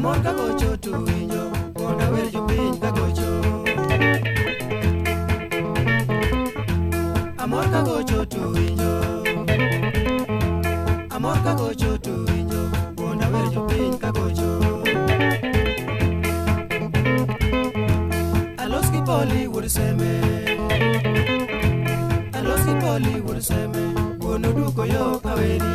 amor ka gocho tuwinjo mondo awer jopiny ka gocho amor ka gocho tuwinjo amor ka gocho tuwinjo mondo awer jopiny ka gocho alos gi bollywood seme alos gi bollywood seme wuon oduko yo kaweri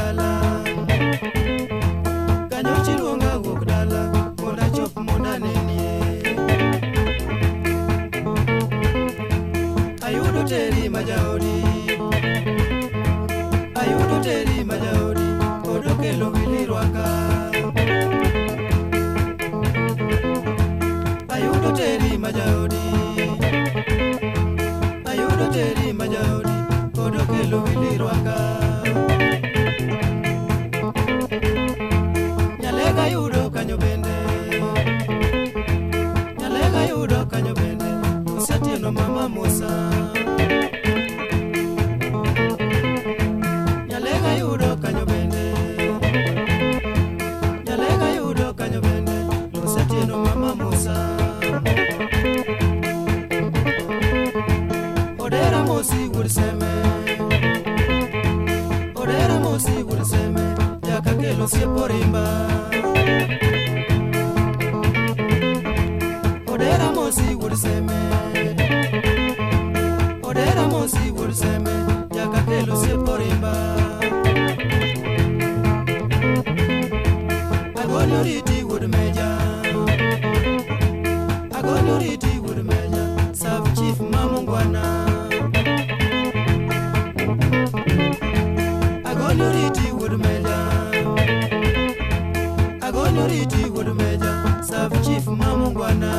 dala kanyo chiruonga wuok dala mondo achop munda nenie ayudo teri ma jaodi ayudo teri ma jaodi odokelo gilirwaka ayudo teri ma jaodi ayudo teri ma jaodi odokelo gilirwaka yudo kanyo bende Nyalega yudo kanyo bende Osetieno mama Musa Nyalega yudo kanyo bende Nyalega yudo kanyo bende Osetieno mama Musa Odera mosi wursem mungwana agonyoriti wod meja agonyoriti wod meja safchief ma mungwana